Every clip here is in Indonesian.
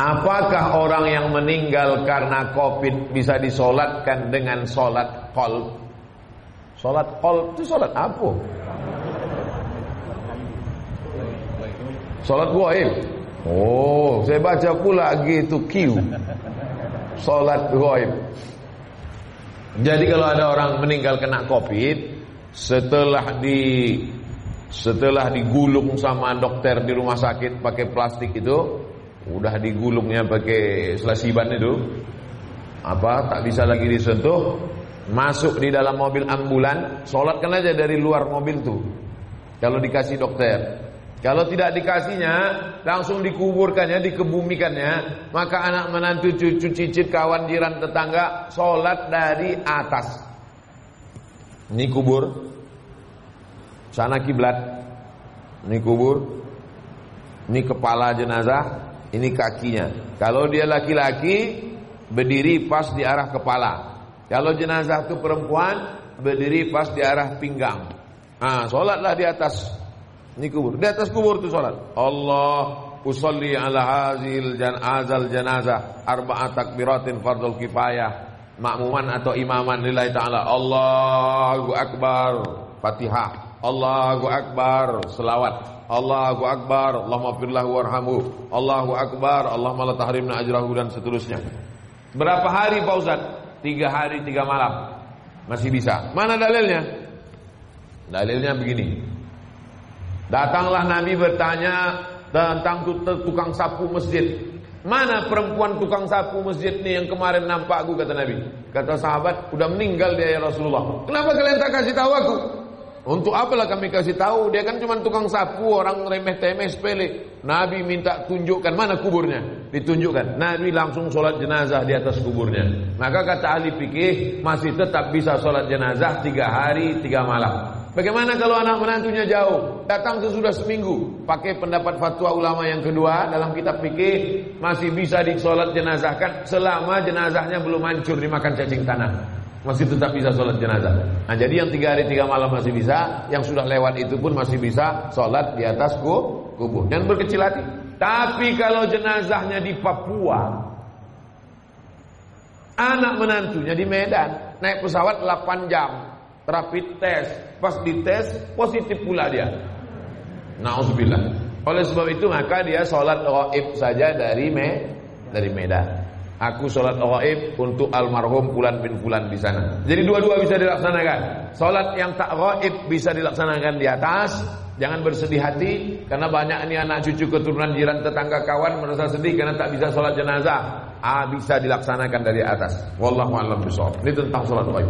Apakah orang yang meninggal karena covid bisa disolatkan dengan solat kol? Solat kol itu solat apa? Solat goib. Oh, saya baca pula gitu Q. Solat goib. Jadi kalau ada orang meninggal kena covid, setelah di setelah digulung sama dokter di rumah sakit pakai plastik itu, udah digulungnya pakai selasiban itu, apa tak bisa lagi disentuh, masuk di dalam mobil ambulan, sholatkan aja dari luar mobil tuh. Kalau dikasih dokter, kalau tidak dikasihnya, langsung dikuburkannya, dikebumikannya, maka anak menantu cucu cicit kawan jiran tetangga sholat dari atas. Ini kubur, sana kiblat, ini kubur, ini kepala jenazah, ini kakinya. Kalau dia laki-laki, berdiri pas di arah kepala. Kalau jenazah itu perempuan, berdiri pas di arah pinggang. Ah, sholatlah di atas ini kubur. Di atas kubur itu sholat. Allah usolli ala hazil jan azal janazah arba'at takbiratin fardul kifayah makmuman atau imaman lillahi ta'ala Allahu akbar Fatihah Allahu akbar selawat Allahu akbar Allahumma firlahu warhamu Allahu akbar Allahumma la tahrimna ajrahu dan seterusnya Berapa hari Pak Ustaz? Tiga hari tiga malam Masih bisa Mana dalilnya? Dalilnya begini Datanglah Nabi bertanya tentang tukang sapu masjid. Mana perempuan tukang sapu masjid nih yang kemarin nampak aku kata Nabi. Kata sahabat, udah meninggal dia ya Rasulullah. Kenapa kalian tak kasih tahu aku? Untuk apalah kami kasih tahu? Dia kan cuma tukang sapu, orang remeh temeh sepele. Nabi minta tunjukkan mana kuburnya. Ditunjukkan. Nabi langsung sholat jenazah di atas kuburnya. Maka kata ahli fikih masih tetap bisa sholat jenazah tiga hari tiga malam. Bagaimana kalau anak menantunya jauh? Datang sesudah seminggu. Pakai pendapat fatwa ulama yang kedua dalam kitab fikih masih bisa disolat jenazahkan selama jenazahnya belum hancur dimakan cacing tanah. Masih tetap bisa sholat jenazah. Nah jadi yang tiga hari tiga malam masih bisa, yang sudah lewat itu pun masih bisa sholat di atas kubur. Dan berkecil hati. Tapi kalau jenazahnya di Papua, anak menantunya di Medan, naik pesawat 8 jam, rapid test. Pas dites positif pula dia. Nauzubillah. Oleh sebab itu maka dia sholat gaib saja dari me dari Medan. Aku sholat gaib untuk almarhum Fulan bin Fulan di sana. Jadi dua-dua bisa dilaksanakan. Sholat yang tak gaib bisa dilaksanakan di atas. Jangan bersedih hati karena banyak ini anak cucu keturunan jiran tetangga kawan merasa sedih karena tak bisa sholat jenazah. Ah bisa dilaksanakan dari atas. Wallahu a'lam bishawab. Ini tentang sholat gaib.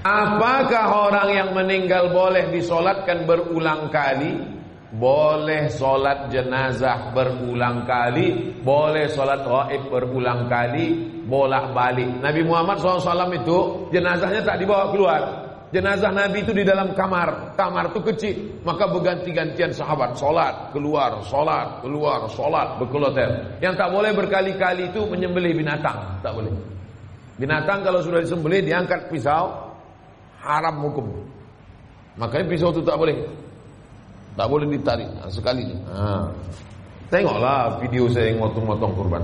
Apakah orang yang meninggal boleh disolatkan berulang kali? Boleh solat jenazah berulang kali Boleh solat gaib berulang kali Bolak balik Nabi Muhammad SAW itu Jenazahnya tak dibawa keluar. Jenazah Nabi itu di dalam kamar. Kamar itu kecil. Maka berganti-gantian sahabat. Solat, keluar, solat, keluar, solat Berkeloter Yang tak boleh berkali-kali itu menyembelih binatang. Tak boleh. Binatang kalau sudah disembelih diangkat pisau haram hukum. Makanya pisau itu tak boleh. Tak boleh ditarik sekali. Nah. Tengoklah video saya yang motong-motong kurban.